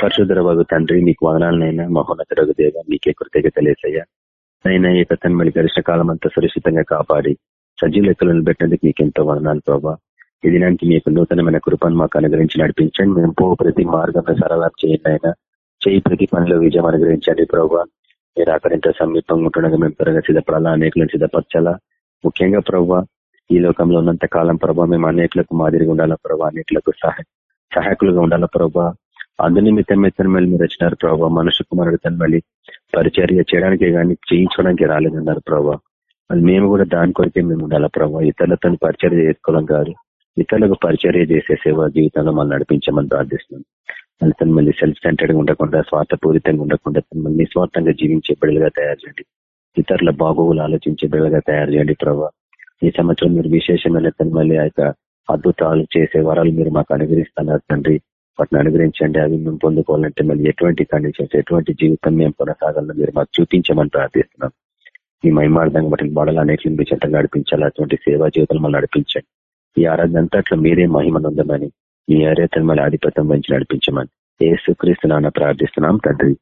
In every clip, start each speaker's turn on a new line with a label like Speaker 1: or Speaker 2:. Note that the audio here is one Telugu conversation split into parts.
Speaker 1: పరిశుద్ధ బాబు తండ్రి మీకు వదనాలనైనా మహోన్నత దేవ మీకే కృతజ్ఞతలేసయ్యా అయినా ఈ కథను మళ్ళీ గరిష్ట కాలం అంతా సురక్షితంగా కాపాడి సజీవ లెక్కలను పెట్టినందుకు మీకు ఎంతో వదనాలు ప్రభావ ఈ దినానికి మీకు నూతనమైన కృపను మాకు అనుగ్రహించి నడిపించండి. మేము పో ప్రతి మార్గంలో సరళం చేయండి అయినా చేయి ప్రతి పనిలో విజయం అనుగ్రహించండి ప్రభావ మీరు అక్కడ సమీపంగా ఉంటుండగా మేము త్వరగా సిద్ధపడాలా? అనేకులను సిద్ధపరచాలా? ముఖ్యంగా ప్రభావ ఈ లోకంలో ఉన్నంత కాలం ప్రభావ మేము అనేకులకు మాదిరిగా ఉండాలా ప్రభావ అనేకులకు సహాయ సహాయకులుగా ఉండాలా ప్రభావ అందునిమిత్తం మెత్తన మళ్ళీ మీరు వచ్చినారు ప్రభావ మనుషు కుమారుడు తన మళ్ళీ పరిచర్య చేయడానికి కానీ చేయించడానికి రాలేదన్నారు ప్రభావ మళ్ళీ మేము కూడా దాని కొరకే మేము ఉండాలా ప్రభావ ఇతరులతో పరిచర్య చేసుకోవడం కాదు. ఇతరులకు పరిచర్య చేసే సేవ జీవితంలో మనం నడిపించమని ప్రార్థిస్తున్నాం. మళ్ళీ తను మళ్ళీ సెల్ఫ్ సెంటర్డ్ ఉండకుండా స్వార్థపూరితంగా ఉండకుండా తను మళ్ళీ నిస్వార్థంగా జీవించే బిడ్డలుగా తయారు చేయండి. ఇతరుల బాగోగులు ఆలోచించే బిడ్డలుగా తయారు చేయండి ప్రభావ ఈ సంవత్సరం మీరు విశేషమైన తను మళ్ళీ ఆ అద్భుతాలు చేసే వరాలు మీరు మాకు అనుగ్రహిస్తున్నారు తండ్రి. వాటిని అనుగ్రహించండి అవి మేము పొందుకోవాలంటే మళ్ళీ ఎటువంటి కండిషన్స్ ఎటువంటి జీవితం మేము కొనసాగాలని మీరు మాకు చూపించమని ప్రార్థిస్తున్నాం. ఈ మైమార్థంగా వాటిని బడలన్నింటిని మీ చెంత నడిపించాలి? అటువంటి సేవా జీవితాలు మళ్ళీ నడిపించండి. ఈ ఆరాధన అంతట్లో మీరే మహిమనుందమని మీ అరేతను మళ్ళీ ఆధిపత్యం మంచి నడిపించమని ఏ సుక్రీస్తు నాన్న ప్రార్థిస్తున్నాం తండ్రి.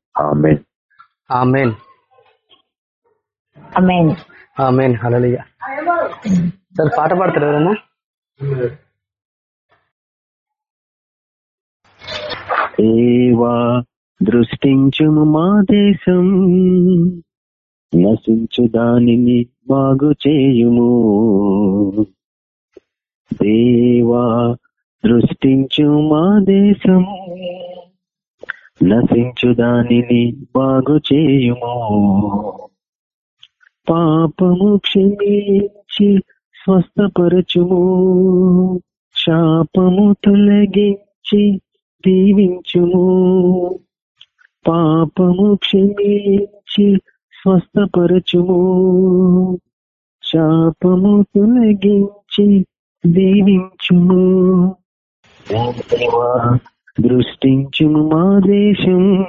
Speaker 2: సార్ పాట పాడతారు ఎవరన్నా?
Speaker 1: ఏవా దృష్టించుము మా దేశం. నశించు దానిని బాగు చేయుము. దేవా దృష్టించు మా దేశము నశించు దానిని బాగు చేయుము. పాపము క్షమించి స్వస్థపరచుము. శాపము తొలగించి దీవించుము. పాపము క్షమించి స్వస్థపరచుము. శాపము తొలగించి దీవించుము. దృష్టించుము మా దేశం.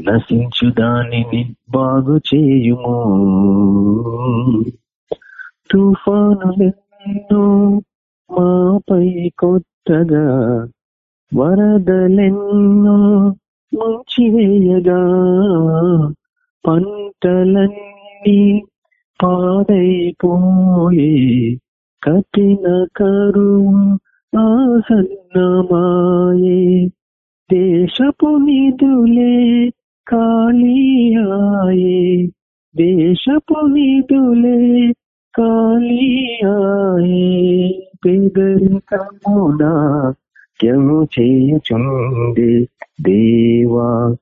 Speaker 1: నశించు దానిని బాగు చేయుము. తుఫాను మాపై కొత్తగా వరదలెన్నో ముంచివేయగా పంటలన్నీ పాడైపోయి కఠిన కరువు ఆసన్నమాయే. దేశపు నిధులే కాళీయాయే దేశపు నిధులే కాళీయాయే పేదరికమునా త్యము చేయుచుంది దేవా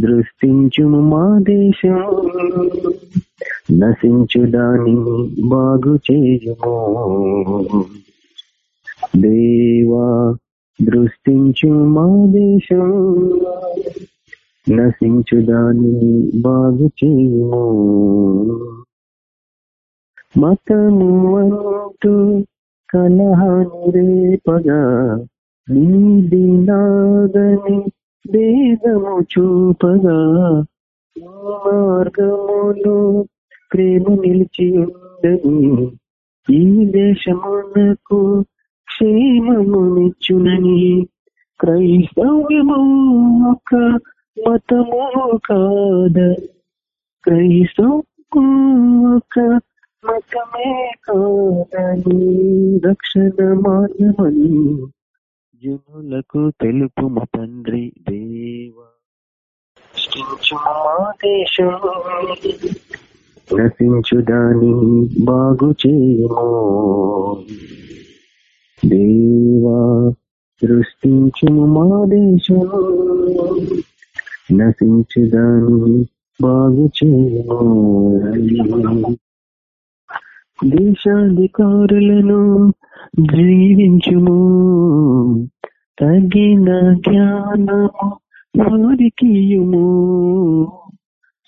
Speaker 1: దృష్టించుము మా దేశం నశించు దాని బాగు చేయుము. దేవా దృష్టించు మా దేశం నశించు దాని బాగు చేయుము. మతము అంటూ కలహాని రేపగా నీది నాదని భేదము చూపగా మార్గములో ప్రేమ నిలిచి ఉండని ఈ దేశమునకు క్షేమమునిచ్చునని క్రైస్తవ్యము ఒక మతము కాద. క్రైస్తవు ఒక మతమే కాదని రక్షణ మార్గమని జనులకు తెలుపు మా తండ్రి దేవ. మా దేశం. నశించు దాని బాగు చేయము. దేవా సృష్టించు మా దేశం. నశించు దాని బాగు చేయము. దేశాధికారులను జీవించుము. తగిన జ్ఞానము వారికియుము.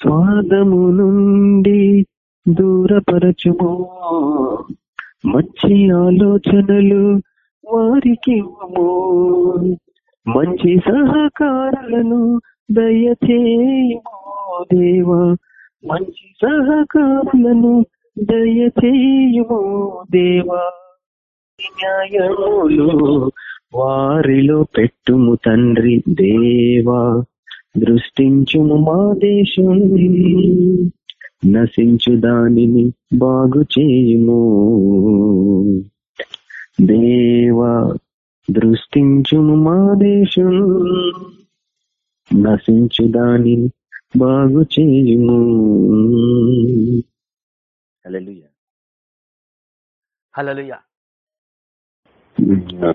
Speaker 1: స్వాదము నుండి దూరపరచుము. మంచి ఆలోచనలు వారికి మంచి సహకారాలను దయచేయము దేవా. మంచి సహకారులను దయచేయము దేవా. న్యాయములు వారిలో పెట్టుము తండ్రి దేవా దృష్టించుము మా దేశం. నశించు దానిని బాగు చేయుము. దేవా దృష్టించుము మా దేశం. నశించు దానిని బాగు చేయుము. హలలుయ
Speaker 2: హల్లెలూయా.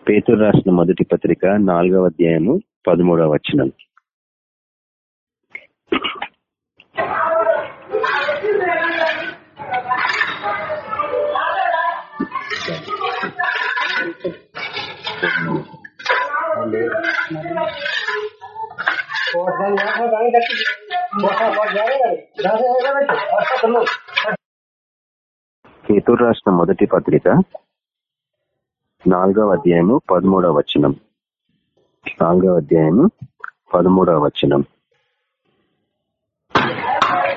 Speaker 1: పేతురు రాసిన మొదటి పత్రిక నాలుగవ అధ్యాయము పదమూడవ వచ్చిన పేతురు రాసిన మొదటి పత్రిక నాలుగవ అధ్యాయము పదమూడవ వచనం. నాలుగవ అధ్యాయము పదమూడవ వచనం.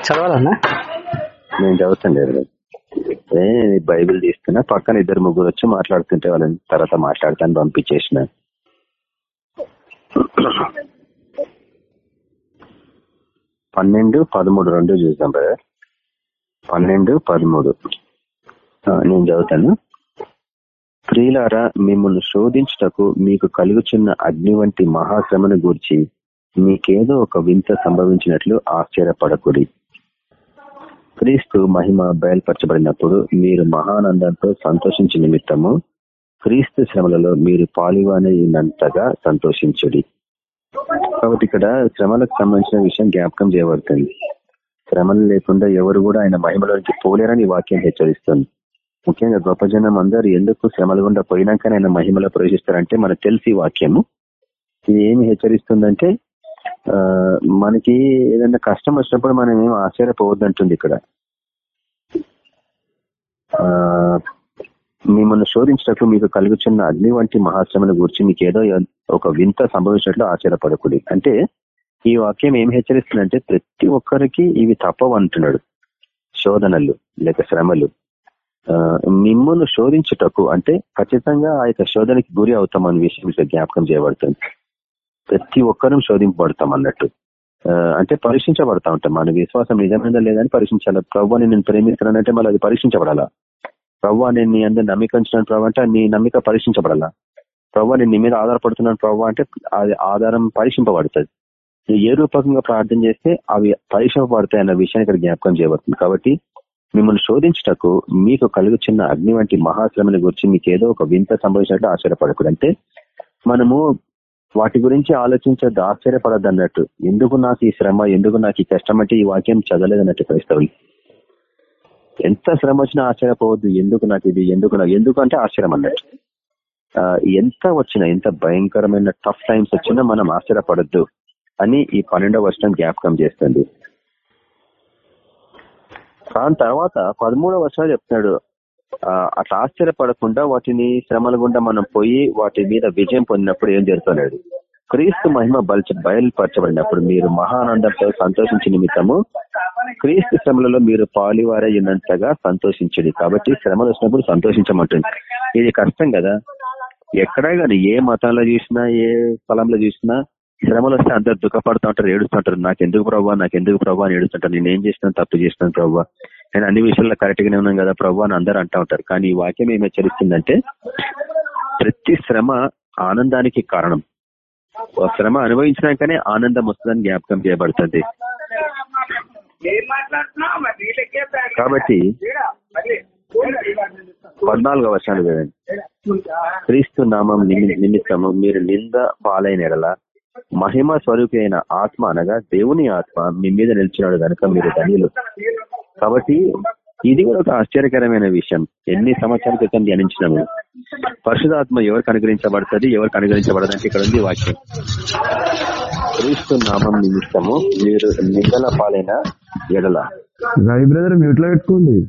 Speaker 2: చదవాలన్నా?
Speaker 1: నేను చదువుతాను లేదు బైబిల్ తీసుకున్నా పక్కన ఇద్దరు ముగ్గురు వచ్చి మాట్లాడుతుంటే వాళ్ళని తర్వాత మాట్లాడతాను పంపించేసిన. పన్నెండు పదమూడు రెండు చూద్దాం బ్రదర్ పన్నెండు పదమూడు. నేను చదువుతాను. స్త్రీలారా మిమ్మల్ని శోధించుటకు మీకు కలుగుచున్న అగ్ని వంటి మహాశ్రమను గూర్చి మీకేదో ఒక వింత సంభవించినట్లు ఆశ్చర్యపడకుడి. క్రీస్తు మహిమ బయలుపరచబడినప్పుడు మీరు మహానందంతో సంతోషించే నిమిత్తము క్రీస్తు శ్రమలలో మీరు పాలువానైనంతగా సంతోషించుడి. కాబట్టి ఇక్కడ శ్రమలకు సంబంధించిన విషయం జ్ఞాపకం చేయబడుతుంది. శ్రమలు లేకుండా ఎవరు కూడా ఆయన మహిమలోనికి పోలేరని వాక్యం హెచ్చరిస్తుంది. ముఖ్యంగా గొప్ప జనం అందరూ ఎందుకు శ్రమలు గుండా పోయినాకనే ఆయన మహిమలో ప్రవేశిస్తారంటే మనకు తెలిసి ఈ వాక్యము. ఇది ఏమి హెచ్చరిస్తుందంటే మనకి ఏదైనా కష్టం వచ్చినప్పుడు మనం ఏమి ఆశ్చర్యపోవద్దంటుంది ఇక్కడ. మిమ్మల్ని శోధించినట్లు మీకు కలుగుచున్న అగ్ని వంటి మహాశ్రమను గురించి మీకు ఏదో ఒక వింత సంభవించినట్లు ఆశ్చర్యపడకూడదు అంటే ఈ వాక్యం ఏం హెచ్చరిస్తుందంటే ప్రతి ఒక్కరికి ఇవి తప్పవు అంటున్నాడు శోధనలు లేక శ్రమలు. మిమ్మల్ని శోధించుటకు అంటే ఖచ్చితంగా ఆ యొక్క శోధనకి గురి అవుతాం అనే విషయం ఇక్కడ జ్ఞాపకం చేయబడుతుంది. ప్రతి ఒక్కరూ శోధింపబడతాం అన్నట్టు. అంటే పరీక్షించబడతా ఉంటాం. మన విశ్వాసం నిజమైందా లేదని పరీక్షించాలి. ప్రభు నేను ప్రేమిస్తున్నానంటే మళ్ళీ అది పరీక్షించబడాలా? ప్రవ్వా నేను నీ అందరు నమ్మిక ఉంచినాను ప్రభు అంటే నీ నమ్మిక పరీక్షించబడాలా? ప్రవ్వా నేను నీ మీద ఆధారపడుతున్నాను ప్రభు అంటే అది ఆధారం పరీక్షింపబడుతుంది. ఏ రూపకంగా ప్రార్థన చేస్తే అవి పరీక్షింపబడతాయి అన్న విషయాన్ని ఇక్కడ జ్ఞాపకం చేయబడుతుంది. కాబట్టి మిమ్మల్ని శోధించటకు మీకు కలుగుచున్న అగ్ని వంటి మహాశ్రమని గురించి మీకు ఏదో ఒక వింత సంభవించినట్టు ఆశ్చర్యపడకూడదు అంటే మనము వాటి గురించి ఆలోచించద్దు ఆశ్చర్యపడద్దు అన్నట్టు ఎందుకు నాకు ఈ శ్రమ ఎందుకు నాకు ఈ కష్టం అంటే ఈ వాక్యం చదవలేదన్నట్టు క్రైస్తవులు. ఎంత శ్రమ వచ్చినా ఆశ్చర్యపోవద్దు ఎందుకు నాకు ఇది ఎందుకు నాకు ఎందుకు అంటే ఆశ్చర్యం అన్నట్టు ఎంత వచ్చినా ఎంత భయంకరమైన టఫ్ టైమ్స్ వచ్చినా మనం ఆశ్చర్యపడద్దు అని ఈ పన్నెండవ వర్షం జ్ఞాపకం చేస్తుంది. దాని తర్వాత పదమూడవ వర్షాలు చెప్తున్నాడు. ఆ, అట్లా ఆశ్చర్యపడకుండా వాటిని శ్రమల గుండా మనం పోయి వాటి మీద విజయం పొందినప్పుడు ఏం జరుగుతున్నాడు? క్రీస్తు మహిమ బలచ బయలుపరచబడినప్పుడు మీరు మహానందంతో సంతోషించిన నిమిత్తము క్రీస్తు శ్రమలలో మీరు పాలివారై ఉన్నంతగా సంతోషించండి. కాబట్టి శ్రమలు వచ్చినప్పుడు సంతోషించమంటుంది ఇది కష్టం కదా. ఎక్కడా కానీ ఏ మతంలో చూసినా ఏ స్థలంలో చూసినా శ్రమలు వస్తే అందరు దుఃఖపడుతూ ఉంటారు ఏడుస్తూ ఉంటారు. నాకు ఎందుకు ప్రభావ నాకు ఎందుకు ప్రభావ అని ఏడుస్తుంటారు నేను ఏం చేసినాను? తప్పు చేసినాను ప్రభావ నేను అన్ని విషయాల్లో కరెక్ట్గానే ఉన్నాను కదా ప్రభావ అని అందరూ అంటూ ఉంటారు. కానీ ఈ వాక్యం ఏమి హెచ్చరిస్తుందంటే ప్రతి శ్రమ ఆనందానికి కారణం. శ్రమ అనుభవించినాకనే ఆనందం వస్తుందని జ్ఞాపకం చేయబడుతుంది. కాబట్టి పద్నాలుగో వర్షాలు చూడండి క్రీస్తు నామం నిమి- నిమిత్తము మీరు నింద పాలైన ఎడలా మహిమ స్వరూపి అయిన ఆత్మ అనగా దేవుని ఆత్మ మీ మీద నిలిచినాడు కనుక మీరు ధనియులు. కాబట్టి ఇది కూడా ఒక ఆశ్చర్యకరమైన విషయం. ఎన్ని సంవత్సరాల క్రితం ధ్యానించినాము? పరిశుధాత్మ ఎవరికి అనుగ్రహించబడుతుంది? ఎవరికి అనుగ్రహించబడదంటే ఇక్కడ ఉంది వాక్యం. క్రీస్తు నామం నిమిత్తము మీరు నిందల పాలైన ఎడల.
Speaker 3: రవి బ్రదర్ మ్యూట్లో పెట్టుకోండి.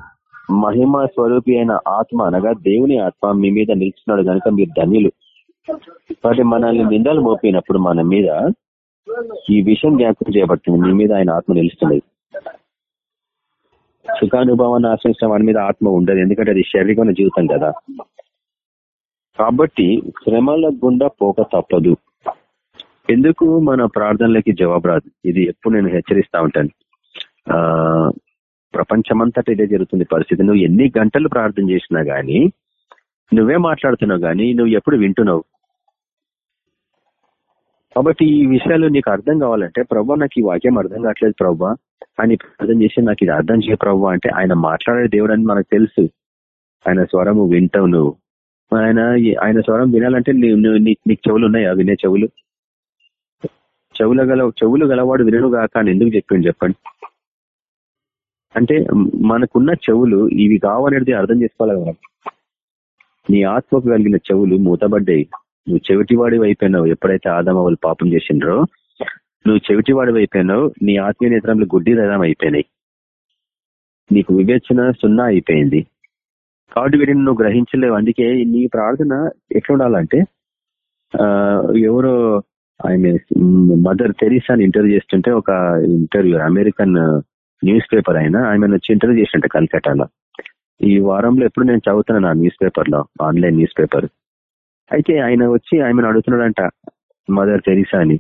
Speaker 1: మహిమ స్వరూపి అయిన ఆత్మ అనగా దేవుని ఆత్మ మీ మీద నిలిచినాడు కనుక మీరు ధన్యులు. కాబట్టి మనల్ని నిందలు మోపినప్పుడు మన మీద ఈ విషయం జ్ఞాపకం చేయబడుతుంది. మీ మీద ఆయన ఆత్మ నిలుస్తుంది. సుఖానుభవాన్ని ఆశ్రయించిన వాడి మీద ఆత్మ ఉండదు. ఎందుకంటే అది శారీరకమైన జీవితం కదా. కాబట్టి శ్రమల గుండా పోక తప్పదు. ఎందుకు మన ప్రార్థనలకి జవాబు రాదు? ఇది ఎప్పుడు నేను హెచ్చరిస్తా ఉంటాను. ఆ ప్రపంచమంతటా ఇదే జరుగుతుంది పరిస్థితి. నువ్వు ఎన్ని గంటలు ప్రార్థన చేసినా గానీ నువ్వే మాట్లాడుతున్నావు గానీ నువ్వు ఎప్పుడు వింటున్నావు? కాబట్టి ఈ విషయాలు నీకు అర్థం కావాలంటే ప్రభా నాకు ఈ వాక్యం అర్థం కావట్లేదు ప్రభా. అని ప్రార్థన చేసి నాకు ఇది అర్థం చేయ ప్రభా అంటే ఆయన మాట్లాడే దేవుడు అని మనకు తెలుసు. ఆయన స్వరము వింటావు నువ్వు. ఆయన ఆయన స్వరం వినాలంటే నీకు చెవులు ఉన్నాయా? వినే చెవులు. చెవుల గల చెవులు గలవాడు వినను కాక అని ఎందుకు చెప్పిండు చెప్పండి? అంటే మనకున్న చెవులు ఇవి కావనేది అర్థం చేసుకోవాలి కదా. నీ ఆత్మకు కలిగిన చెవులు మూతబడ్డాయి. నువ్వు చెవిటివాడి అయిపోయినావు ఎప్పుడైతే ఆదమ వాళ్ళు పాపం చేసిండ్రో నువ్వు చెవిటివాడి అయిపోయినావు నీ ఆత్మీయ నేత్రంలో గుడ్డి రథం అయిపోయినాయి. నీకు వివేచన సున్నా అయిపోయింది. కాబట్టి వీటిని నువ్వు గ్రహించలేవు. అందుకే నీ ప్రార్థన ఎట్లుండాలంటే ఎవరో ఆమె మదర్ తెరీసాని ఇంటర్వ్యూ చేస్తుంటే ఒక ఇంటర్వ్యూ అమెరికన్ న్యూస్ పేపర్ అయినా ఆమెను వచ్చి ఇంటర్వ్యూ చేసింట కల్కటాలో. ఈ వారంలో ఎప్పుడు నేను చదువుతున్నాను ఆ న్యూస్ పేపర్లో ఆన్లైన్ న్యూస్ పేపర్. అయితే ఆయన వచ్చి ఆయన అడుగుతున్నాడంట మదర్ తెరీసా అని.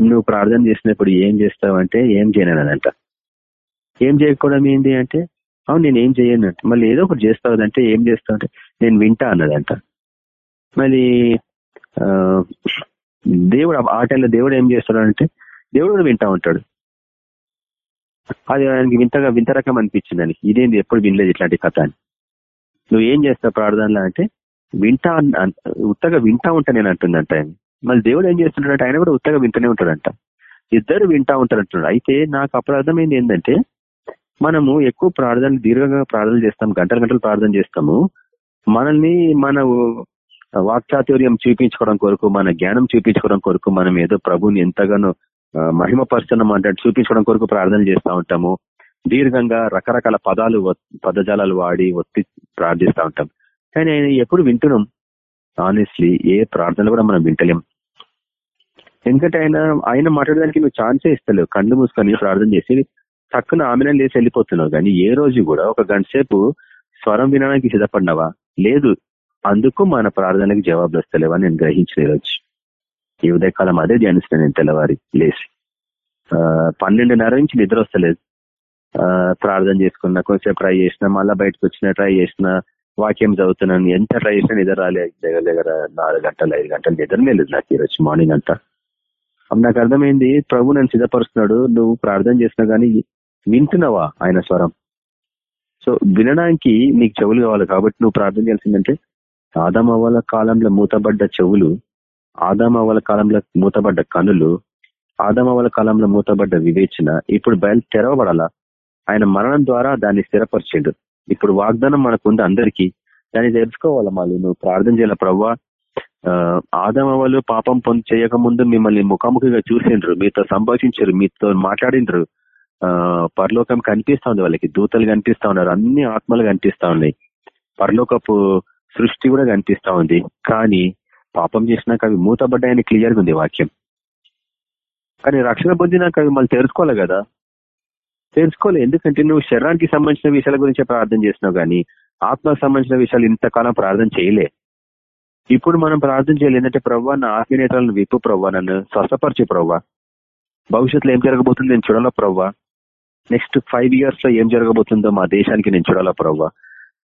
Speaker 1: నువ్వు ప్రార్థన చేసినప్పుడు ఏం చేస్తావు అంటే ఏం చేయనంట ఏం చేయకపోవడం ఏంటి అంటే అవును నేను ఏం చేయను అంటే మళ్ళీ ఏదో ఒకటి చేస్తావు అంటే ఏం చేస్తావు అంటే నేను వింటా అన్నదంట మళ్ళీ దేవుడు ఆ టైంలో దేవుడు ఏం చేస్తాడంటే దేవుడు కూడా వింటా ఉంటాడు. అది ఆయనకి వింతగా వింత రకం అనిపించింది అని ఇదేంది ఎప్పుడు వినలేదు ఇట్లాంటి కథ అని. నువ్వు ఏం చేస్తావు ప్రార్థనలో అంటే వింటా ఉత్తగా వింటా ఉంటా నేను అంటుందంట ఆయన. మళ్ళీ దేవుడు ఏం చేస్తుంటాడంటే ఆయన కూడా ఉత్తగా వింటూనే ఉంటాడంట. ఇద్దరు వింటా ఉంటారంటున్నాడు. అయితే నాకు అప్రార్థమైంది ఏంటంటే మనము ఎక్కువ ప్రార్థనలు దీర్ఘంగా ప్రార్థన చేస్తాం గంటల గంటలు ప్రార్థన చేస్తాము. మనల్ని మన వాక్చాతుర్యం చూపించుకోవడం కొరకు మన జ్ఞానం చూపించుకోవడం కొరకు మనం ఏదో ప్రభుని ఎంతగానో మహిమపరుస్తున్నాం అంటే చూపించుకోవడం కొరకు ప్రార్థన చేస్తూ ఉంటాము. దీర్ఘంగా రకరకాల పదాలు పదజాలాలు వాడి ఒత్తి ప్రార్థిస్తూ ఉంటాం. కానీ ఆయన ఎప్పుడు వింటున్నాం? ఆనెస్ట్లీ ఏ ప్రార్థనలు కూడా మనం వింటలేం. ఎందుకంటే ఆయన ఆయన మాట్లాడడానికి నువ్వు ఛాన్సే ఇస్తలేవు. కళ్ళు మూసుకొని ప్రార్థన చేసి చక్కన ఆమెన లేసి వెళ్ళిపోతున్నావు. కానీ ఏ రోజు కూడా ఒక గంట సేపు స్వరం వినడానికి సిద్ధపడినావా? లేదు. అందుకు మన ప్రార్థనలకు జవాబులు వస్తలేవని నేను గ్రహించిన ఈరోజు ఈ ఉదయకాలం అదే ధ్యానిస్తాను నేను తెల్లవారి లేచి. పన్నెండున్నర నుంచి నిద్ర వస్తలేదు. ప్రార్థన చేసుకున్నా కొంచెం ట్రై చేసిన మళ్ళీ బయటకు వచ్చిన ట్రై చేసిన వాక్యం చదువుతున్నాను ఎంత ట్రై చేసినా నిద్ర రాలే? దగ్గర దగ్గర నాలుగు గంటలు ఐదు గంటలు నిద్రనే లేదు నాకు ఈరోజు మార్నింగ్ అంతా. నాకు అర్థమైంది ప్రభు నన్ను సిద్ధపరుస్తున్నాడు నువ్వు ప్రార్థన చేసినా గానీ వింటున్నావా ఆయన స్వరం? సో వినడానికి నీకు చెవులు కావాలి కాబట్టి నువ్వు ప్రార్థన చేయాల్సిందంటే ఆదామవ్వల కాలంలో మూతబడ్డ చెవులు ఆదామవ్వల కాలంలో మూతబడ్డ కనులు ఆదామవ్వల కాలంలో మూతబడ్డ వివేచన ఇప్పుడు బయలు తెరవబడాలా? ఆయన మరణం ద్వారా దాన్ని స్థిరపరిచిండు. ఇప్పుడు వాగ్దానం మనకుంది అందరికీ. దాన్ని తెలుసుకోవాలి మళ్ళీ? నువ్వు ప్రార్థన చేయాలి ప్రవ్వా? వాళ్ళు పాపం పొంది చేయకముందు మిమ్మల్ని ముఖాముఖిగా చూసిండ్రు. మీతో సంభాషించారు. మీతో మాట్లాడిండ్రు. పరలోకం కనిపిస్తా ఉంది వాళ్ళకి. దూతలు కనిపిస్తా ఉన్నారు. అన్ని ఆత్మలు కనిపిస్తా ఉన్నాయి. పరలోకపు సృష్టి కూడా కనిపిస్తా ఉంది. కానీ పాపం చేసినాక అవి మూతబడ్డాయని క్లియర్గా ఉంది వాక్యం. కానీ రక్షణ పొందినాక అవి మళ్ళీ తెలుసుకోవాలి కదా? తెలుసుకోలే ఎందుకంటే నువ్వు శరీరానికి సంబంధించిన విషయాల గురించి ప్రార్థన చేసినావు కానీ ఆత్మకు సంబంధించిన విషయాలు ఇంతకాలం ప్రార్థన చేయలే. ఇప్పుడు మనం ప్రార్థన చేయాలి ఏంటంటే ప్రవ్వా నా ఆత్మీయతలను విప్పు ప్రవ్వా నన్ను స్వస్థపరచు ప్రవ్వా. భవిష్యత్తులో ఏం జరగబోతుంది నేను చూడాలా ప్రవ్వా? నెక్స్ట్ ఫైవ్ ఇయర్స్లో ఏం జరగబోతుందో మా దేశానికి నేను చూడాలా ప్రవ్వా?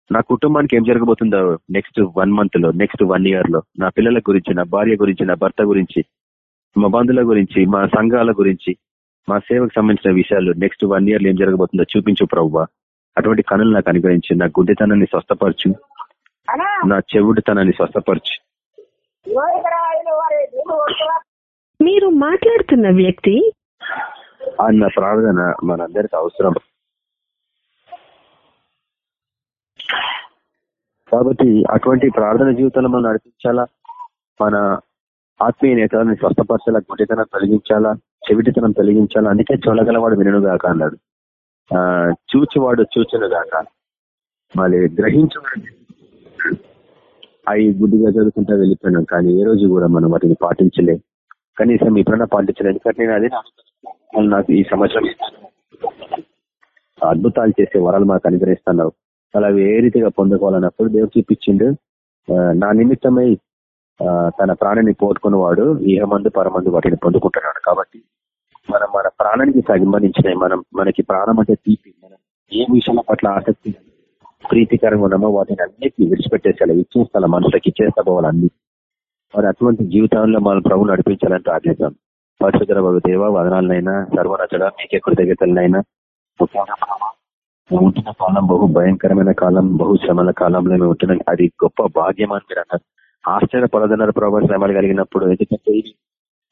Speaker 1: నా కుటుంబానికి ఏం జరగబోతుందో నెక్స్ట్ వన్ మంత్లో నెక్స్ట్ వన్ ఇయర్లో నా పిల్లల గురించి నా భార్య గురించి నా భర్త గురించి మా బంధువుల గురించి మా సంఘాల గురించి మా సేవకు సంబంధించిన విషయాలు నెక్స్ట్ వన్ ఇయర్లో ఏం జరగబోతుందో చూపించు ప్రవ్వా. అటువంటి కనులు నాకు అనుగ్రహించి నా గుడ్డితనాన్ని స్వస్థపరచు నా చెవుడితనాన్ని స్వస్థపరచు.
Speaker 4: మీరు మాట్లాడుతున్న వ్యక్తి
Speaker 1: అన్న ప్రార్థన మనందరికి అవసరం. కాబట్టి అటువంటి ప్రార్థన జీవితంలో మనం నడిపించాలా? మన ఆత్మీయ నేతలను స్వస్థపరచాలా? గుడ్డితనం తొలగించాలా? చెవిటితనం తొలగించాలి. అందుకే చూడగలవాడు వినుగాక అన్నాడు. ఆ చూచివాడు చూచును మళ్ళీ గ్రహించవాడు. అవి గుడ్డిగా చదువుకుంటా వెళ్ళిపోయినాం. కానీ ఏ రోజు కూడా మనం వాటిని పాటించలే. కనీసం ఇప్పుడన్నా పాటించలేదు ఎందుకంటే నేను అదే నాకు ఈ సంవత్సరం అద్భుతాలు చేసే వరాలు మాకు అనుగ్రహిస్తున్నావు. అలా ఏ రీతిగా పొందుకోవాలన్నప్పుడు దేవుడు చూపించిండు. నా నిమిత్తమై తన ప్రాణాన్ని పోగొట్టుకున్న వాడు పరమందు వాటిని పొందుకుంటున్నాడు. కాబట్టి మనం మన ప్రాణానికి సంబంధించినవి మనం మనకి ప్రాణం అంటే తీపి. మనం ఏ విషయాల పట్ల ఆసక్తి ప్రీతికరంగా ఉన్నామో వాటిని అన్నిటిని విడిచిపెట్టేసేలా ఇచ్చేస్తాల మనుషులకి ఇచ్చేస్తా పోవాలి మరి అటువంటి జీవితంలో మన ప్రభు నడిపించాలని ప్రార్థిస్తాం. పరిశుద్ధ బాబు దేవ వదనాలనైనా సర్వరచడ మీకే కృతజ్ఞతలనైనా ముఖ్యంగా ఉంటున్న కాలం బహు భయంకరమైన కాలం బహు శ్రమల కాలంలో మేము ఉంటున్నాం అది గొప్ప భాగ్యం అని మీరు అన్నారు. ఆశ్చర్యపడదన్నారు ప్రభావ శ్రమలు కలిగినప్పుడు ఎందుకంటే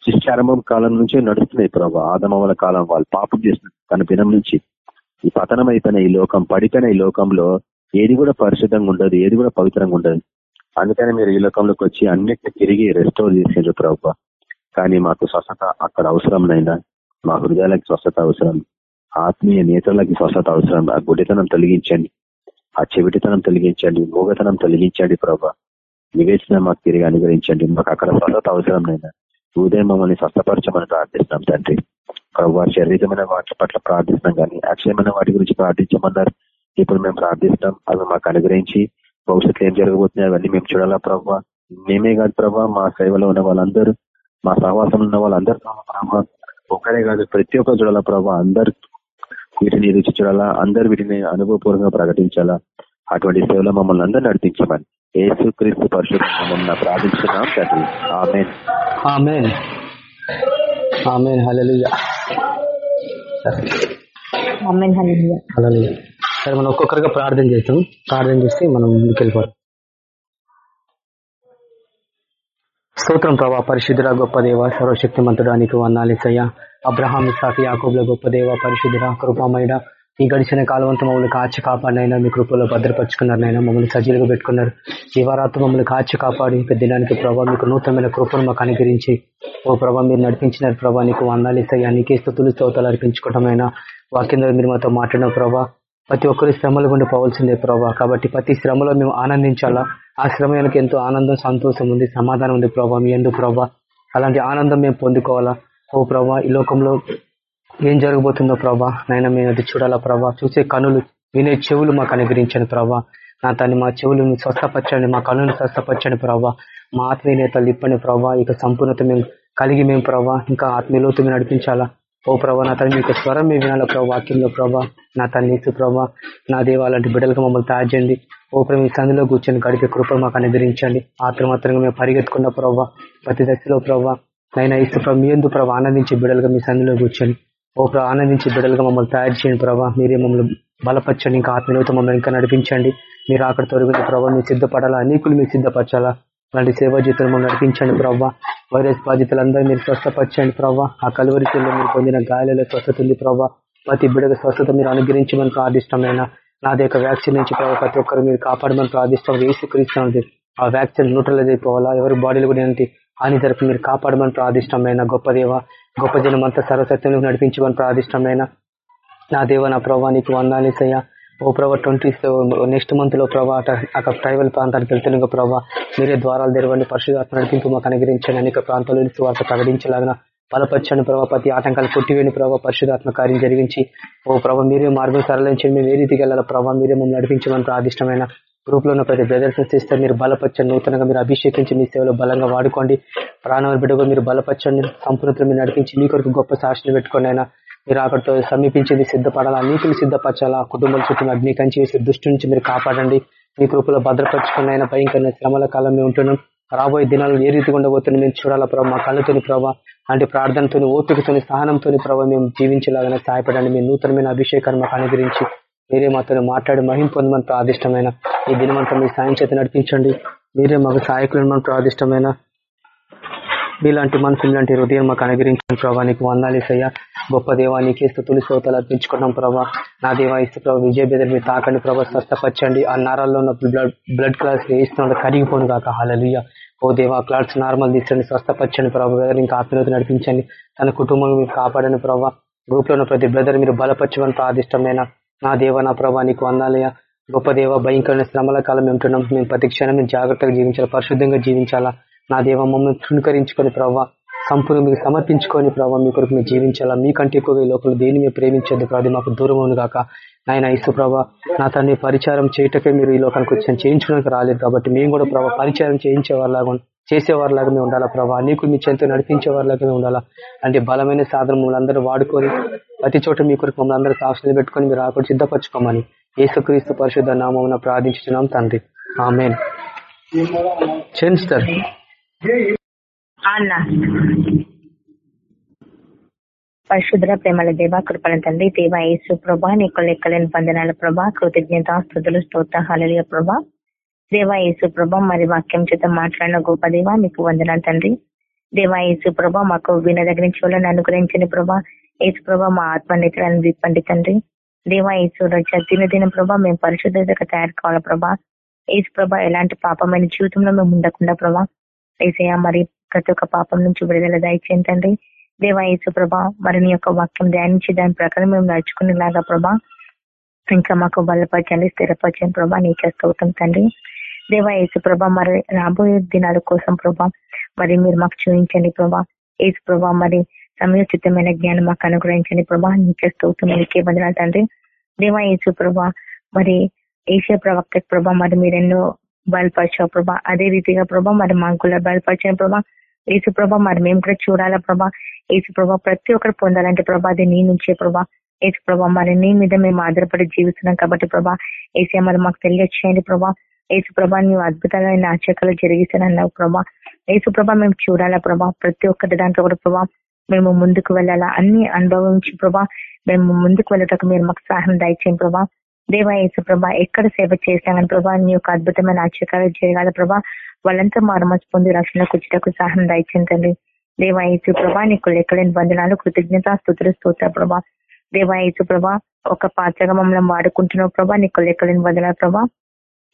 Speaker 1: శిష్యారంభం కాలం నుంచే నడుస్తున్నాయి ప్రభావ ఆదమవల కాలం వాళ్ళు పాపం చేస్తున్నారు. తన పినం నుంచి ఈ పతనం అయిపోయిన ఈ లోకం పడిపోయిన ఈ లోకంలో ఏది కూడా పరిశుద్ధంగా ఉండదు ఏది కూడా పవిత్రంగా ఉండదు. అందుకని మీరు ఈ లోకంలోకి వచ్చి అన్నిటిని తిరిగి రెస్టోర్ చేసిండ్రు ప్రభావ కానీ మాకు స్వస్థత అక్కడ అవసరంనైనా మా హృదయాలకి స్వస్థత అవసరం. ఆత్మీయ నేతలకి స్వస్థత అవసరం. ఆ గుడితనం తొలగించండి. ఆ చెవిటితనం తొలగించండి. మూగతనం తొలగించండి ప్రభా. నివేసిన మాకు తిరిగి అనుగ్రహించండి. మాకు అక్కడ స్వస్థత అవసరం నైనా ఉదయం మమ్మల్ని స్వస్థపరచమని ప్రార్థిస్తున్నాం తండ్రి. ప్రభావ శరీరమైన వాటి పట్ల ప్రార్థిస్తున్నాం కానీ అక్షయమైన వాటి గురించి ప్రార్థించమన్నారు. ఇప్పుడు మేము ప్రార్థిస్తాం అవి మాకు అనుగ్రహించి భవిష్యత్తులో ఏం జరగబోతున్నాయి అవన్నీ మేము చూడాలా ప్రభావ మేమే కాదు ప్రభావ మా సేవలో ఉన్న వాళ్ళందరూ మా సహవాసంలో ఉన్న వాళ్ళందరూ ప్రభావ ఒకరే కాదు ప్రతి ఒక్కరు చూడాలా ప్రభావ అందరు వీటిని రుచి చూడాలా? అందరు వీటిని అనుభవపూర్వకంగా ప్రకటించాలా? అటువంటి సేవలో మమ్మల్ని అందరూ నడిపించమని. ఏసు క్రీస్తు పరిశుభ్రంగా ప్రార్థించున్నాం తండ్రి. ఆమె
Speaker 2: ఆమెన్. ఆమెన్. హల్లెలూయా.
Speaker 4: ఆమేన్ హల్లెలూయా.
Speaker 2: హల్లెలూయా. సరే మనం ఒక్కొక్కరిగా ప్రార్థన చేస్తాం ప్రార్థన చేస్తే మనం ముందుకెళ్ళిపోతాం. స్తోత్రం ప్రభా పరిశుద్ధుడ గొప్ప దేవ సర్వశక్తిమంతుడా నీకు వందాలిసయ్య అబ్రహాం యాకోబుల గొప్ప దేవ పరిశుద్ధుడ కృపామయుడ. ఈ గడిచిన అంతా మమ్మల్ని కాచి కాపాడినైనా మీ కృపలో భద్రపరుచుకున్నారనైనా మమ్మల్ని సజ్జలుగా పెట్టుకున్నారు. జీవారాత్మ మమ్మల్ని కాచి కాపాడి దినానికి ప్రభావ మీకు నూతనమైన కృపను మాకు అనుగ్రహించి ఓ ప్రభా మీరు నడిపించినారు ప్రభా నీకు వందాలిసయ్యా అన్నికే స్థుతులు స్తోతాలు అర్పించుకోవటమైనా వాక్యం మీరు మాతో మాట్లాడిన ప్రభా. ప్రతి ఒక్కరి శ్రమలు గుండి పోవాల్సిందే ప్రభా. కాబట్టి ప్రతి శ్రమలో మేము ఆనందించాలా? ఆ శ్రమ వెనక ఎంతో ఆనందం సంతోషం ఉంది సమాధానం ఉంది ప్రభా మీ ఎందుకు ప్రభా. అలాంటి ఆనందం మేము పొందుకోవాలా? ఓ ప్రభా ఈ లోకంలో ఏం జరగబోతుందో ప్రభా? నాయన మేము అది చూడాలా ప్రభా? చూసే కనులు వినే చెవులు మాకు అనుగ్రహించండి ప్రభా. నా తన్ని మా చెవులను స్వస్థపరచండి మా కనులను స్వస్థపరచండి ప్రభా. మా ఆత్మీయ నేతలు ఇప్పని ప్రభా. ఇక సంపూర్ణత మేము కలిగి మేము ప్రభా. ఇంకా ఆత్మీయలోతు మేము నడిపించాలా? ఓ ప్రభా నా తను మీకు స్వరం మీ వినాల ప్రభా? వాక్యంలో ప్రభా నా తన నీసు ప్రభా నా దేవ అలాంటి బిడ్డలకు మమ్మల్ని తయారు చేయండి. ఓ ప్రభు మీ సందులో కూర్చొని గడిపే కృప మాకు అనుగ్రహించండి. ఆత్రమాత్రంగా మేము పరిగెత్తుకున్న ప్రభా ప్రతి దశలో ప్రభా నైనా ఇసు ప్రభు మీ ఎందు ప్రభా ఆనందించే బిడ్డలుగా మీ సంధిలో కూర్చొని ఓ ఆనందించి బిడ్డలుగా మమ్మల్ని తయారు చేయండి ప్రభావ మీరే మమ్మల్ని బలపరచండి ఇంకా ఆత్మీయత మమ్మల్ని ఇంకా నడిపించండి. మీరు అక్కడ తొలగిన ప్రభావ మీరు సిద్ధపడాలా? అనేకులు మీరు సిద్ధపరచాలా? అలాంటి సేవా జీవితం మమ్మల్ని నడిపించండి ప్రవ్వా వైరస్ బాధితులందరూ మీరు స్వస్థపరచండి ప్రవ్వా ఆ కలువరిశీల్లో మీరు పొందిన గాయాలలో స్వస్థత ఉంది ప్రవ్వా ప్రతి బిడ్డకు స్వస్థత మీరు అనుగ్రహించమని ప్రార్థిష్టమైన నాది యొక్క వ్యాక్సిన్ నుంచి ప్రభావ ప్రతి ఒక్కరు మీరు కాపాడమని ప్రార్థిస్తాం వేసి ఆ వ్యాక్సిన్ న్యూట్రలైజ్ అయిపోవాలా? ఎవరి బాడీలు కూడా ఏంటి? హాని జరపి మీరు కాపాడమని ప్రార్థిష్టమైన గొప్ప దేవ గొప్ప జనం అంతా సర్వసత్యంలో నడిపించమని ప్రార్థిష్టమైన నా దేవ నా ప్రభా నీకు వందాలేసయ్యా ఓ ప్రభా ట్వంటీ నెక్స్ట్ మంత్లో ప్రభా అట- అక్కడ ట్రైబల్ ప్రాంతానికి వెళ్తున్న ప్రభా మీరే ద్వారాలు తెరవండి పరిశుధాత్మ నడిపింపు మాకు అనుగ్రహించండి అనేక ప్రాంతాల్లో వార్త ప్రకటించలాగిన బలపరచండి ప్రభావ ప్రతి ఆటంకాలు కొట్టివేని ప్రభావ పరిశుధాత్మ కార్యం జరిగించి. ఓ ప్రభావ మీరే మార్గం సరళించండి మేము ఏ రీతికి వెళ్ళాలి ప్రభావ మీరే మమ్మల్ని నడిపించమని ప్రాదిష్టమైన గ్రూప్లో ఉన్న ప్రతి బ్రదర్స్ సిస్టర్ మీరు బలపరచండి. నూతనంగా మీరు అభిషేకించి మీ సేవలో బలంగా వాడుకోండి. ప్రాణం బిడ్డగా మీరు బలపరచండి. సంపూర్ణతలు మీరు నడిపించి మీ కొరకు గొప్ప సాక్షిని పెట్టుకోండి అయినా మీరు అక్కడితో సమీపించేది సిద్ధపడాలా? నీకులు సిద్ధపరచాలా? కుటుంబం చుట్టూ అగ్నికంచి వేసి నుంచి మీరు కాపాడండి. మీ కృపలో భద్రపరచుకున్న ఆయన భయంకరమైన శ్రమల కాలం మేము ఉంటున్నాం. రాబోయే దినాలు ఏ రీతిగా ఉండబోతుంది మేము చూడాలా ప్రభావ మా కళ్ళతోని ప్రభావ అంటే ప్రార్థనతోని ఓపికతోని సహనంతోని ప్రభావ మేము జీవించేలాగానే సహాయపడండి. మీ నూతనమైన అభిషేకాన్ని మాకు అనుగ్రహించి మీరే మాతో మాట్లాడి మహిం పొందమని ప్రాదిష్టమైన ఈ దినమంతా మీ సాయం చేత నడిపించండి. మీరే మాకు సహాయకులను మనం ప్రాదిష్టమైన మీలాంటి మనసు లాంటి హృదయం మాకు అనుగ్రహించిన ప్రభా నీకు వందాలేసయ్యా గొప్ప దేవానికి స్థుతులు శ్రోతలు అర్పించుకున్నాం ప్రభా. నా దేవా ఇస్తే ప్రభావ విజయ బెదర్ మీరు తాకండి ప్రభా స్వస్థపరచండి. ఆ నరాల్లో ఉన్న బ్లడ్ బ్లడ్ క్లాస్ వేయిస్తున్న కరిగిపోను కాక హాలలుయ్య ఓ దేవా క్లాట్స్ నార్మల్ తీసుకోండి స్వస్థపరచండి ప్రభావ బ్రదర్ ఇంకా ఆత్మీయత నడిపించండి. తన కుటుంబం మీరు కాపాడని ప్రభావ గ్రూప్లో ఉన్న ప్రతి బ్రదర్ మీరు బలపరచమని ప్రాదిష్టమైన నా దేవ నా ప్రభా నీకు వందాలయ్యా. గొప్ప దేవ భయంకరమైన శ్రమల కాలం ఉంటున్నాం. మేము ప్రతి క్షణం మేము జాగ్రత్తగా జీవించాలా? పరిశుద్ధంగా జీవించాలా? నా దేవ మమ్మల్ని తృణీకరించుకొని ప్రవ్వా సంపూర్ణ మీకు సమర్పించుకొని ప్రభావ మీ కొరకు మేము జీవించాలా? మీకంటే ఎక్కువగా ఈ లోపల దేని మీరు ప్రేమించద్దు కాదు మాకు దూరం అవును కాక నాయన ఇసు ప్రభా నా తన్ని పరిచారం చేయటకే మీరు ఈ లోకానికి వచ్చాను చేయించడానికి రాలేదు కాబట్టి మేము కూడా ప్రభావ పరిచారం చేయించేవారిలాగా చేసేవారిలాగా మేము ఉండాలా ప్రభా నీకు మీ చెంత నడిపించేవారిలాగా మేము ఉండాలా? అంటే బలమైన సాధనం మమ్మల్ని అందరూ వాడుకొని ప్రతి చోట మీ కొరకు మమ్మల్ని అందరూ సాక్షులు పెట్టుకొని మీరు ఆకుడు సిద్ధపరచుకోమని యేసుక్రీస్తు పరిశుద్ధ నామం ప్రార్థించున్నాం తండ్రి. ఆమె చేస్తారు
Speaker 4: పరిశుద్ర ప్రేమల దేవ కృపల తండ్రి దేవ యేసు ప్రభా నీకు లెక్కలేని వందనాల ప్రభా కృతజ్ఞత స్థుతులు స్తోత్ర హలలియ ప్రభా. దేవ యేసు ప్రభా మరి వాక్యం చేత మాట్లాడిన గొప్ప దేవ నీకు వందనాలు తండ్రి. దేవ యేసు ప్రభా మాకు వినదగిన చెవులను అనుగ్రహించని ప్రభా. యేసు ప్రభా మా ఆత్మ నేత్రాలను విప్పండి తండ్రి. దేవా యేసు రజ దినదిన ప్రభా మేము పరిశుద్ధతగా తయారు కావాల ప్రభా? యేసు ప్రభా ఎలాంటి పాపమైన జీవితంలో మేము ఉండకుండా ప్రభా? ఏసయ మరి ప్రతి ఒక్క పాపం నుంచి విడుదల దయచేంటండి దేవా యేసు ప్రభా మరి నీ యొక్క వాక్యం ధ్యానించి దాని ప్రకారం మేము నడుచుకునేలాగా ప్రభా ఇంకా మాకు బలపరచండి స్థిరపరచండి ప్రభా నీకే స్తోత్రం తండ్రి. దేవా యేసు ప్రభా మరి రాబోయే దినాల కోసం ప్రభా మరి మీరు మాకు చూపించండి ప్రభా. యేసు ప్రభా మరి సమయోచితమైన జ్ఞానం మాకు అనుగ్రహించండి. ప్రభా నీకే స్తోత్రం నీకే వందనాలు తండ్రి. దేవా యేసు ప్రభా మరి ఏషియా ప్రవక్త ప్రభా మరి మీరెన్నో బయలుపరిచావు ప్రభా. అదే రీతిగా ప్రభా మరి మాకు కూడా బయలుపరిచిన ప్రభా యేసు ప్రభా మరి మేము కూడా చూడాలా ప్రభా. యేసు ప్రభా ప్రతి ఒక్కరు పొందాలంటే ప్రభా అది నీ నుంచే ప్రభా. యేసు ప్రభా మరి నీ మీద మేము ఆధారపడి జీవిస్తున్నాం కాబట్టి ప్రభా ఏసీ మరి మాకు తెలియచేయండి ప్రభా. యేసు ప్రభా నీవు అద్భుతమైన ఆచకాలు జరిగిస్తానన్నావు ప్రభా. యేసు ప్రభా మేము చూడాలా ప్రభా ప్రతి ఒక్కటి దాంట్లో కూడా ప్రభా. మేము ముందుకు వెళ్ళాలా? అన్ని అనుభవించి ప్రభా. మేము ముందుకు వెళ్ళటకు మీరు మాకు సహాయం దయచేయండి ప్రభా. దేవా యేసు ప్రభా ఎక్కడ సేవ చేశాను ప్రభా నీ యొక్క అద్భుతమైన ఆశ్చర్యాలు చేయగల ప్రభా. వాళ్ళంతా మారుమర్చి పొంది రక్షణ కూర్చుటకు సహాయం దయచేందండి దేవాయసు ప్రభా నీకు లెక్కలేని బంధనాలు కృతజ్ఞత స్థుతులు స్తోత్ర ప్రభా. దేవాయసు ప్రభా ఒక పాత్రగా మమ్మల్ని వాడుకుంటున్నావు ప్రభా. నీకు లెక్కలేని బంధనాలు ప్రభా.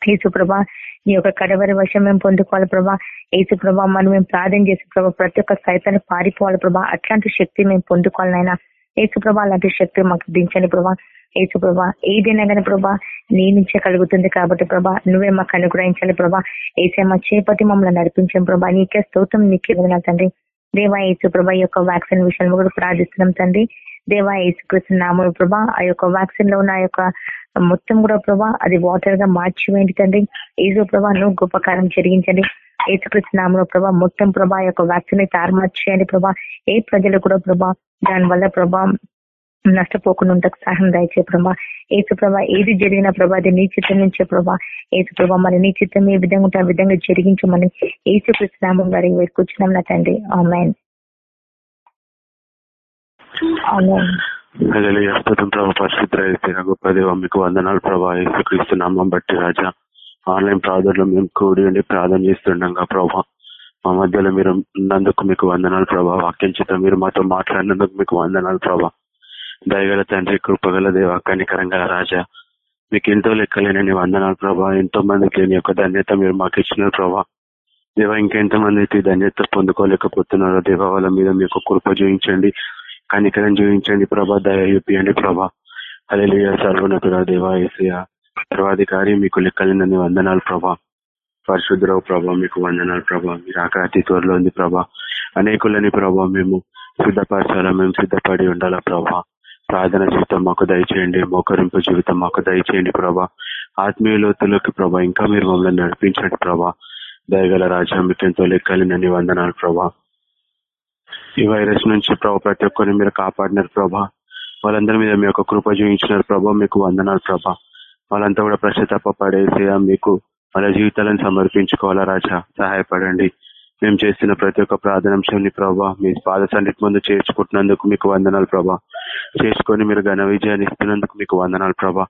Speaker 4: యేసు ప్రభా నీ యొక్క కడవరి వశం మేము పొందుకోవాలి ప్రభా. యేసు ప్రభా మనం మేము ప్రార్థన చేసే ప్రభా ప్రతి ఒక్క సైతాన్ని పారిపోవాలి ప్రభా. అట్లాంటి శక్తి మేము పొందుకోవాలనైనా యేసు ప్రభా అలాంటి శక్తి మాకు దించని ప్రభా. యేసు ప్రభా ఏదైనా కానీ ప్రభా నీ నుంచే కలుగుతుంది కాబట్టి ప్రభా నువ్వే మాకు అనుగ్రహించాలి ప్రభా. ఏసే మా చేపతి మమ్మల్ని నడిపించాం ప్రభా. నీకే స్తోత్రం నీకే వదనాలు తండ్రి. దేవా యేసుప్రభ యొక్క వ్యాక్సిన్ విషయంలో కూడా ప్రార్థిస్తున్నాం తండ్రి. దేవా యేసుకృష్ణ నామం ప్రభా ఆ యొక్క వ్యాక్సిన్లో ఉన్న యొక్క మొత్తం కూడా ప్రభా అది వాటర్గా మార్చివేయండి తండ్రి. ఏజో ప్రభా నువ్వు గొప్ప కారం జరిగించండి ఏసుకృష్ణ నామంలో ప్రభా మొత్తం ప్రభా యొక్క వ్యాక్సిన్ తారుమార్చేయండి ప్రభా. ఏ ప్రజలు కూడా ప్రభా దాని వల్ల ప్రభా నష్టపోకుండా ఉంటకు సహాయం దయచే ప్రభా ఏసు ప్రభా ఏది జరిగిన ప్రభా అది నీ చిత్తం నుంచే ప్రభా. ఏసు ప్రభా మరి నీ చిత్తం ఏ విధంగా ఉంటే ఆ విధంగా జరిగించమని ఏసు కృష్ణనామం గారి కూర్చున్నాం నా తండ్రి. ఆమెన్.
Speaker 5: ప్రభా. పరిశుద్ధ గొప్ప దేవ మీకు వందనాలు ప్రభా. యేసుక్రీస్తు నామం బట్టి రాజా. ఆన్లైన్ ప్రార్థనలో మేము కూడి ఉండి ప్రార్థన చేస్తుండగా ప్రభా మా మధ్యలో మీరు ఉన్నందుకు మీకు వందనాలు ప్రభా. వాక్యం చేత మీరు మాతో మాట్లాడినందుకు మీకు వందనాలు ప్రభా. దయగల తండ్రి కృపగల దేవ కనికరంగా రాజా. మీకు ఎంతో లెక్కలేనని వందనాలు ప్రభా. ఎంతో మందికి లేని యొక్క ధన్యత మీరు మాకు ఇచ్చినారు ప్రభా. దేవ ఇంకెంతమంది అయితే ధన్యత పొందుకోలేకపోతున్నారో దేవ వాళ్ళ మీద మీకు కృప చూపించండి. కనికరం చూపించండి ప్రభా. దయ చూపించండి ప్రభా. అలెలుయ సర్వనతుల దేవాయసయ సర్వాధికారి మీకు లెక్కలేనని వందనాలు ప్రభా. పరిశుద్ధరావు ప్రభా మీకు వందనాలు ప్రభా. మీరు అతి త్వరలో ఉంది ప్రభా. అనేకులని ప్రభా మేము సిద్ధపరచాలా? మేము సిద్ధపడి ఉండాలా ప్రభా? ప్రార్థన జీవితం మాకు దయచేయండి మోకరింపు జీవితం మాకు దయచేయండి ప్రభా. ఆత్మీయ లోతులోకి ప్రభా ఇంకా మీరు మమ్మల్ని నడిపించండి ప్రభా. దయగల రాజా మీకు ఎంతో లెక్కలేనని వందనాలు ప్రభా. ఈ వైరస్ నుంచి ప్రభా ప్రతి ఒక్కరిని మీరు కాపాడినారు ప్రభా. వాళ్ళందరి మీద మీ యొక్క కృప చూపించినారు ప్రభా మీకు వందనాలు ప్రభా. వాళ్ళంతా కూడా ప్రశ్నతప్ప పడేసేయా మీకు వాళ్ళ జీవితాలను సమర్పించుకోవాలా రాజా. సహాయపడండి. మేము చేస్తున్న ప్రతి ఒక్క ప్రార్థనాంశాన్ని ప్రభా. మీ పాద సన్నిటి ముందు చేర్చుకుంటున్నందుకు మీకు వందనాలు ప్రభా. చేసుకొని మీరు ఘన విజయాన్ని ఇస్తున్నందుకు మీకు వందనాలు ప్రభా.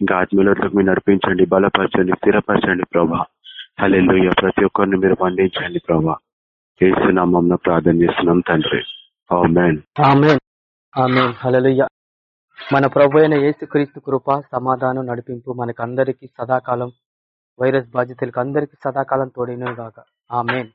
Speaker 5: ఇంకా ఆత్మీయులకు మీరు నడిపించండి బలపరచండి స్థిరపరచండి ప్రభా. హలెల్లుయ్య ప్రతి ఒక్కరిని మీరు పండించండి ప్రభా. చేస్తున్నాం ప్రార్థన చేస్తున్నాం తండ్రి.
Speaker 2: మన ప్రభు అయిన యేసుక్రీస్తు కృప సమాధానం నడిపింపు మనకందరికీ సదాకాలం. వైరస్ బాధితులకు అందరికీ సదాకాలం తోడైన గాక. ఆమెన్.